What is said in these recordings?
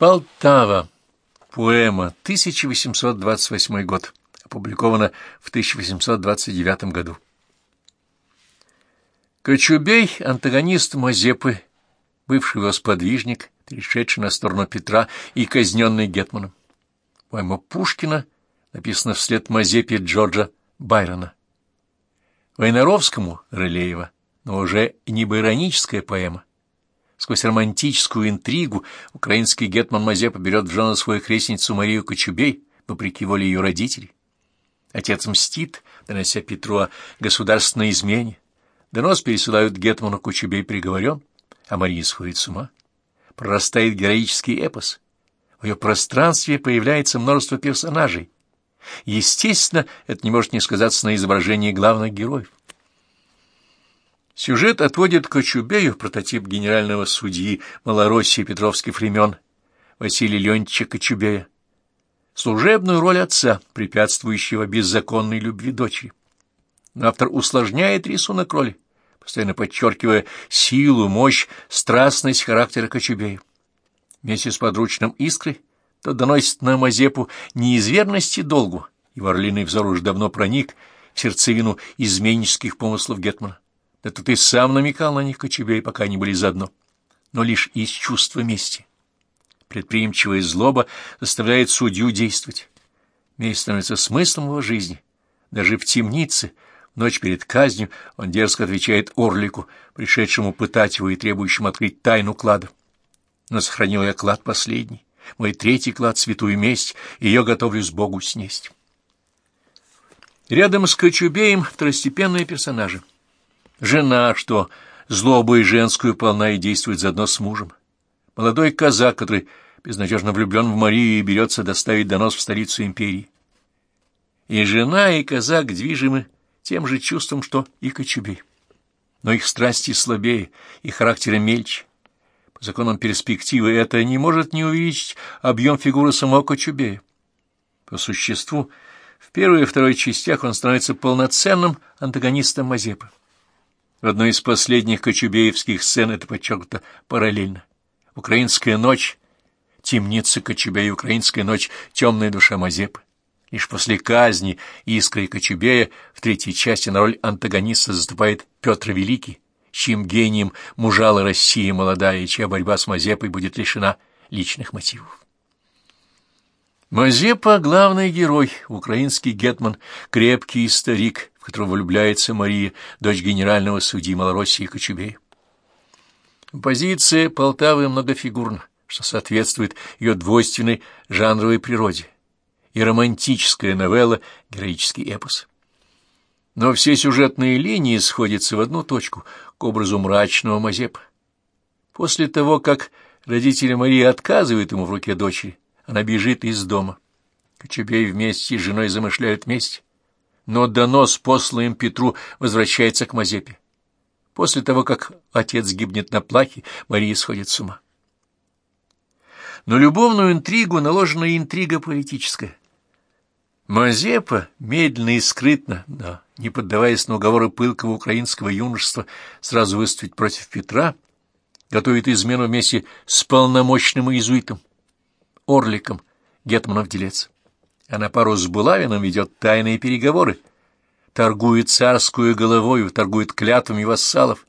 Полтава. Поэма. 1828 год. Опубликована в 1829 году. Кочубей, антагонист Мазепы, бывший его сподвижник, перешедший на сторону Петра и казненный Гетманом. Поэма Пушкина написана вслед Мазепе Джорджа Байрона. Войнаровскому — Рылеева, но уже не ироническая поэма. Сквозь романтическую интригу украинский гетман Мазепа берет в жену свою крестницу Марию Кочубей, вопреки воле ее родителей. Отец мстит, донося Петру о государственной измене. Донос пересылают гетману Кочубей приговорен, а Мария сходит с ума. Прорастает героический эпос. В ее пространстве появляется множество персонажей. Естественно, это не может не сказаться на изображении главных героев. Сюжет отводит Кочубею, прототип генерального судьи Малороссии Петровских времен, Василия Леонтьевича Кочубея, служебную роль отца, препятствующего беззаконной любви дочери. Но автор усложняет рисунок роли, постоянно подчеркивая силу, мощь, страстность характера Кочубея. Вместе с подручным Искрой тот доносит на Мазепу неизверности долгу, и орлиный взор уж давно проник в сердцевину изменнических помыслов Гетмана. Да и сам намекал на них Кочубей, пока они были заодно, но лишь из чувства мести. Предприимчивая злоба заставляет судью действовать. Месть становится смыслом его жизни. Даже в темнице, в ночь перед казнью, он дерзко отвечает Орлику, пришедшему пытать его и требующему открыть тайну клада. Но сохранил я клад последний, мой третий клад — святую месть, ее готовлюсь Богу снесть. Рядом с Кочубеем второстепенные персонажи — Жена, что злобой женскую полна и действует заодно с мужем. Молодой казак, который безнадежно влюблен в Марию и берется доставить донос в столицу империи. И жена, и казак движимы тем же чувством, что и Кочубей. Но их страсти слабее, и характеры мельче. По законам перспективы это не может не увеличить объем фигуры самого Кочубея. По существу, в первой и второй частях он становится полноценным антагонистом Мазепы. В одной из последних кочубеевских сцен это подчеркнуто параллельно. Украинская ночь, темница Кочубея, украинская ночь, темная душа Мазепы. Лишь после казни Искры Кочубея в третьей части на роль антагониста заступает Петр Великий, чьим гением мужала Россия молодая, и чья борьба с Мазепой будет лишена личных мотивов. Мазепа — главный герой, украинский гетман, крепкий старик, которого влюбляется Мария, дочь генерального судьи Малороссии Кочубея. Позиция Полтавы многофигурна, что соответствует ее двойственной жанровой природе, и романтическая новелла — героический эпос. Но все сюжетные линии сходятся в одну точку — к образу мрачного Мазепа. После того, как родители Марии отказывают ему в руке дочери, она бежит из дома. Кочубей вместе с женой замышляют месть но донос, посланный им Петру, возвращается к Мазепе. После того, как отец гибнет на плахе, Мария сходит с ума. Но любовную интригу наложена интрига политическая. Мазепа, медленно и скрытно, да, не поддаваясь на уговоры пылкого украинского юношества сразу выступить против Петра, готовит измену вместе с полномочным иезуитом, Орликом, Гетманов-делец а на пару с Булавиным ведет тайные переговоры, торгует царскую головою, торгует клятвами вассалов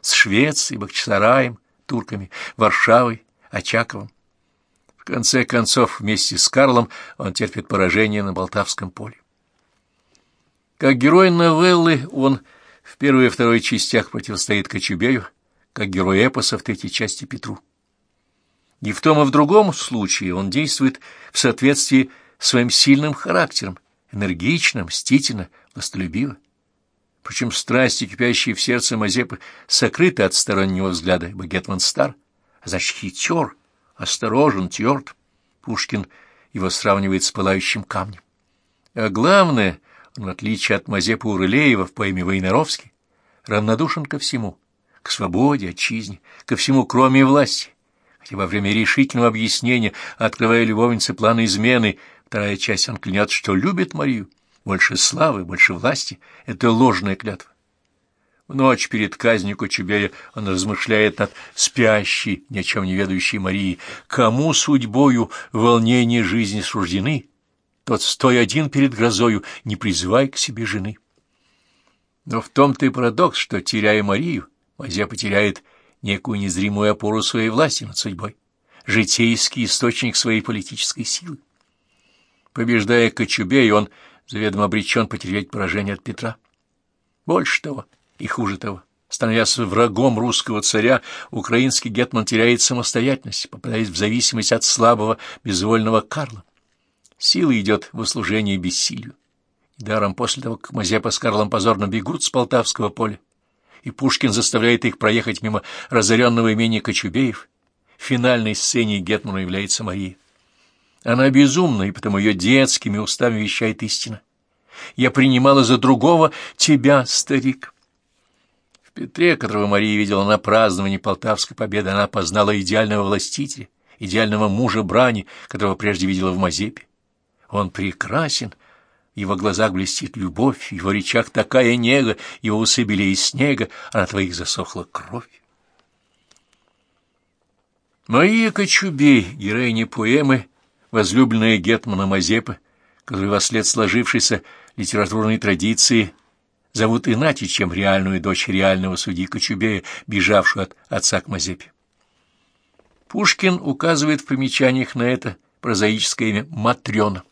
с Швецией, Бахчисараем, турками, Варшавой, Очаковым. В конце концов, вместе с Карлом он терпит поражение на Болтавском поле. Как герой новеллы он в первой и второй частях противостоит Кочубею, как герой эпоса в третьей части Петру. И в том и в другом случае он действует в соответствии своим сильным характером, энергично, мстительно, властолюбиво. Причем страсти, кипящие в сердце Мазепы, сокрыты от стороннего взгляда, ибо Гетман стар, а значит хитер, осторожен, тверд. Пушкин его сравнивает с пылающим камнем. А главное, он, в отличие от Мазепы Урылеева в поэме «Войнаровский», равнодушен ко всему, к свободе, отчизне, ко всему, кроме власти. Хотя во время решительного объяснения, открывая любовнице планы измены, Вторая часть он клянется, что любит Марию. Больше славы, больше власти — это ложная клятва. В ночь перед казнью Кочубея он размышляет над спящей, ни о чем не ведающей Марией. Кому судьбою волнения жизни суждены, тот, стой один перед грозою, не призывай к себе жены. Но в том-то и парадокс, что, теряя Марию, Мазепа потеряет некую незримую опору своей власти над судьбой, житейский источник своей политической силы. Побеждая Кочубея, он заведомо обречен потерять поражение от Петра. Больше того, и хуже того, становясь врагом русского царя, украинский гетман теряет самостоятельность, попадаясь в зависимость от слабого, безвольного Карла. Сила идет в услужение бессилию. Даром после того, как Мазепа с Карлом позорно бегут с Полтавского поля, и Пушкин заставляет их проехать мимо разоренного имени Кочубеев, в финальной сцене Гетману является Мария. Она безумна, и потому ее детскими устами вещает истина. «Я принимала за другого тебя, старик». В Петре, которого Мария видела на праздновании Полтавской победы, она познала идеального властителя, идеального мужа брани, которого прежде видела в Мазепе. Он прекрасен, в его глазах блестит любовь, в его речах такая нега, его усы белее снега, а на твоих засохла кровь. Мария Кочубей, героиня поэмы, возлюбленная Гетмана Мазепы, которую во след сложившейся литературной традиции зовут иначе, чем реальную дочь реального судьи Кочубея, бежавшую от отца к Мазепе. Пушкин указывает в примечаниях на это прозаическое имя Матрёна.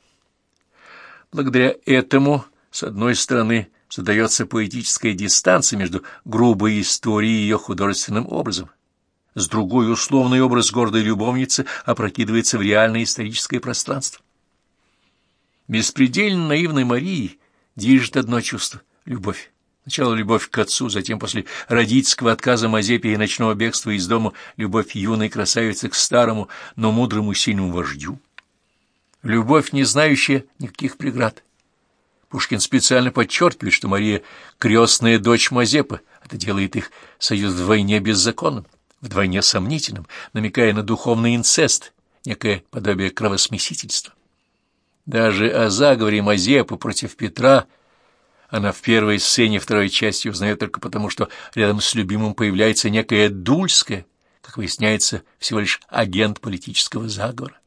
Благодаря этому, с одной стороны, задается поэтическая дистанция между грубой историей и ее художественным образом, с другой условный образ гордой любовницы опрокидывается в реальное историческое пространство. Беспредельно наивной Марии движет одно чувство — любовь. Сначала любовь к отцу, затем после родительского отказа Мазепи и ночного бегства из дома любовь юной красавицы к старому, но мудрому сильному вождю любовь, не знающая никаких преград. Пушкин специально подчеркивает, что Мария — крестная дочь Мазепы, это делает их союз вдвойне беззаконным, вдвойне сомнительным, намекая на духовный инцест, некое подобие кровосмесительства. Даже о заговоре Мазепы против Петра она в первой сцене второй части узнает только потому, что рядом с любимым появляется некая Дульская, как выясняется, всего лишь агент политического заговора.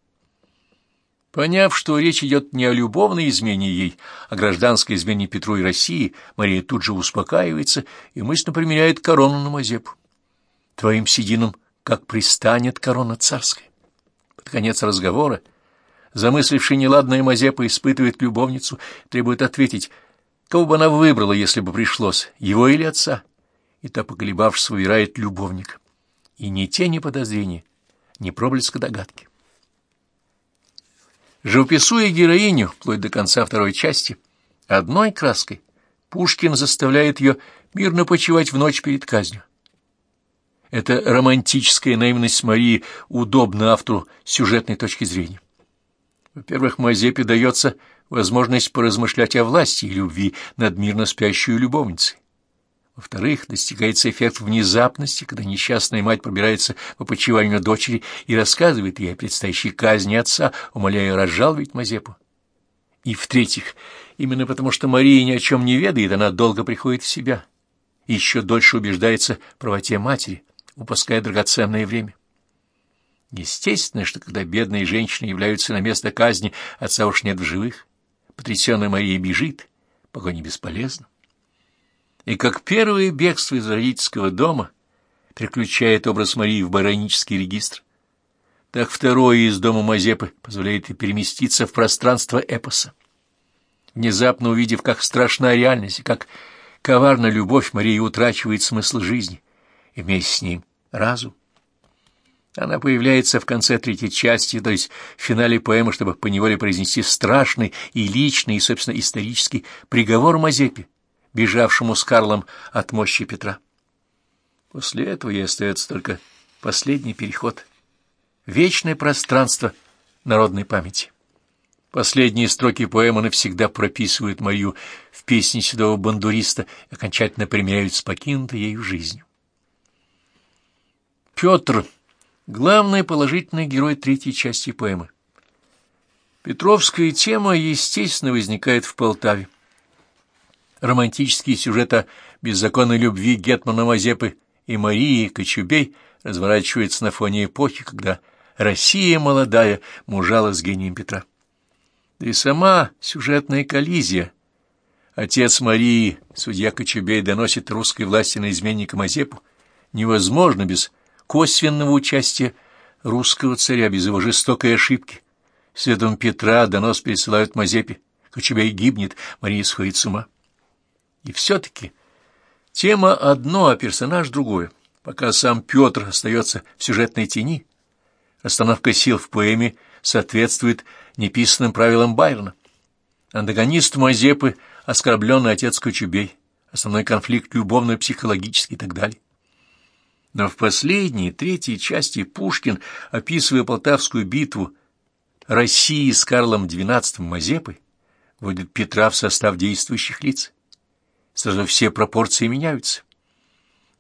Поняв, что речь идет не о любовной измене ей, а гражданской измене Петру и России, Мария тут же успокаивается и мысленно применяет корону на Мазепу. Твоим сединам как пристанет корона царская. Под конец разговора, замысливший неладное Мазепа испытывает любовницу, требует ответить, кого бы она выбрала, если бы пришлось, его или отца. И та, поколебавшись, выбирает любовника. И ни тени подозрения, ни проблеска догадки. Живописуя героиню, вплоть до конца второй части, одной краской, Пушкин заставляет ее мирно почивать в ночь перед казнью. Эта романтическая наивность Марии удобна автору сюжетной точки зрения. Во-первых, Мазепе дается возможность поразмышлять о власти и любви над мирно спящей любовницей. Во-вторых, достигается эффект внезапности, когда несчастная мать пробирается по почиванию дочери и рассказывает ей о предстоящей казни отца, умоляя разжаловать Мазепу. И в-третьих, именно потому что Мария ни о чем не ведает, она долго приходит в себя и еще дольше убеждается в правоте матери, упуская драгоценное время. Естественно, что когда бедные женщины являются на место казни, отца уж нет в живых. Потрясенная Мария бежит, погоня бесполезна и как первое бегство из родительского дома переключает образ Марии в баронический регистр, так второе из дома Мазепы позволяет ей переместиться в пространство эпоса. Внезапно увидев, как страшна реальность и как коварна любовь, Мария утрачивает смысл жизни, и вместе с ним разум. Она появляется в конце третьей части, то есть в финале поэмы, чтобы поневоле произнести страшный и личный, и, собственно, исторический приговор Мазепе, бежавшему с Карлом от мощи Петра. После этого ей остается только последний переход, вечное пространство народной памяти. Последние строки поэмы навсегда прописывают мою в песне седого бандуриста и окончательно примеряют с покинутой ею жизнью. Петр — главный положительный герой третьей части поэмы. Петровская тема, естественно, возникает в Полтаве. Романтический сюжет о беззаконной любви Гетмана Мазепы и Марии Кочубей разворачивается на фоне эпохи, когда Россия молодая мужала с гением Петра. Да и сама сюжетная коллизия. Отец Марии, судья Кочубей, доносит русской власти на изменника Мазепу, невозможно без косвенного участия русского царя, без его жестокой ошибки. Светом Петра донос пересылают Мазепе. Кочубей гибнет, Мария сходит с ума. И все-таки тема одно, а персонаж другое. Пока сам Петр остается в сюжетной тени, остановка сил в поэме соответствует неписанным правилам Байрона. Антагонист Мазепы — оскорбленный отец Кочубей, основной конфликт любовно-психологический и так далее. Но в последней, третьей части Пушкин, описывая Полтавскую битву России с Карлом XII Мазепой, вводит Петра в состав действующих лиц. Сразу все пропорции меняются.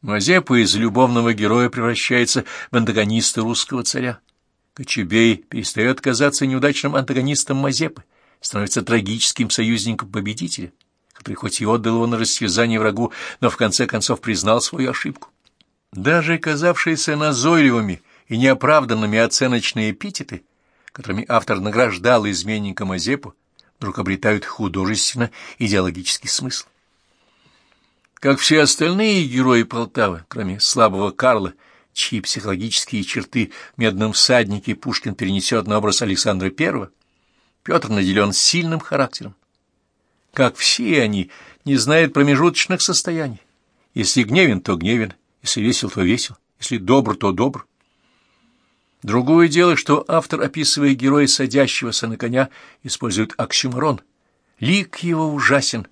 Мазепа из любовного героя превращается в антагониста русского царя. Кочубей перестает казаться неудачным антагонистом Мазепы, становится трагическим союзником победителя, который хоть и отдал его на растерзание врагу, но в конце концов признал свою ошибку. Даже казавшиеся назойливыми и неоправданными оценочные эпитеты, которыми автор награждал изменника Мазепу, вдруг обретают художественно-идеологический смысл. Как все остальные герои Полтавы, кроме слабого Карла, чьи психологические черты в «Медном всаднике» Пушкин перенесет на образ Александра I, Петр наделен сильным характером. Как все они, не знает промежуточных состояний. Если гневен, то гневен, если весел, то весел, если добр, то добр. Другое дело, что автор, описывая героя, садящегося на коня, использует оксюморон. Лик его ужасен,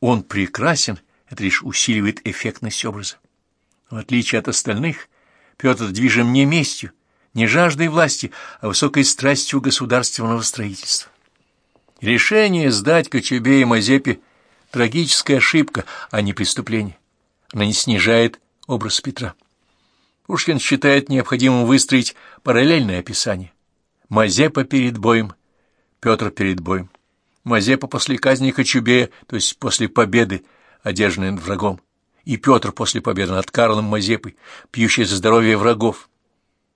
он прекрасен, это лишь усиливает эффектность образа. В отличие от остальных, Петр движим не местью, не жаждой власти, а высокой страстью государственного строительства. Решение сдать Кочубе и Мазепе – трагическая ошибка, а не преступление. Она не снижает образ Петра. Пушкин считает необходимым выстроить параллельное описание. Мазепа перед боем, Петр перед боем. Мазепа после казни Кочубея, то есть после победы, одержанной над врагом и Петр после победы над Карлом Мазепой, пьющий за здоровье врагов.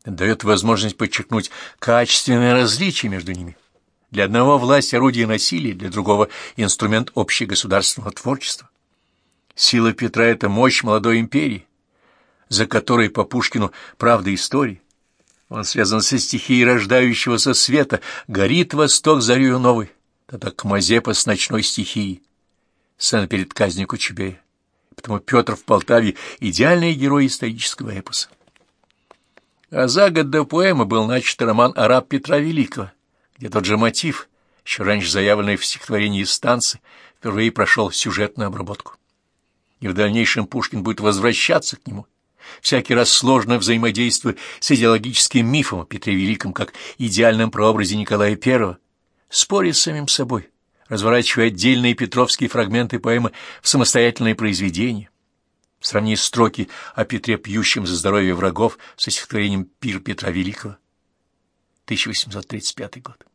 Дает возможность подчеркнуть качественное различие между ними. Для одного власть – орудие насилия, для другого – инструмент общегосударственного творчества. Сила Петра – это мощь молодой империи, за которой по Пушкину правда истории. Он связан со стихией рождающегося света, горит восток зарю новый, тогда к Мазепа с ночной стихией, сцена перед казнью Кочубея потому Петр в Полтаве — идеальный герой исторического эпоса. А за год до поэмы был начат роман «Араб Петра Великого», где тот же мотив, еще раньше заявленный в стихотворении «Станцы», впервые прошел сюжетную обработку. И в дальнейшем Пушкин будет возвращаться к нему, всякий раз сложно взаимодействуя с идеологическим мифом о Петре Великом как идеальном прообразе Николая I, споря с самим собой, разворачивая отдельные петровские фрагменты поэмы в самостоятельные произведения. Сравни строки о Петре, пьющем за здоровье врагов, со стихотворением «Пир Петра Великого», 1835 год.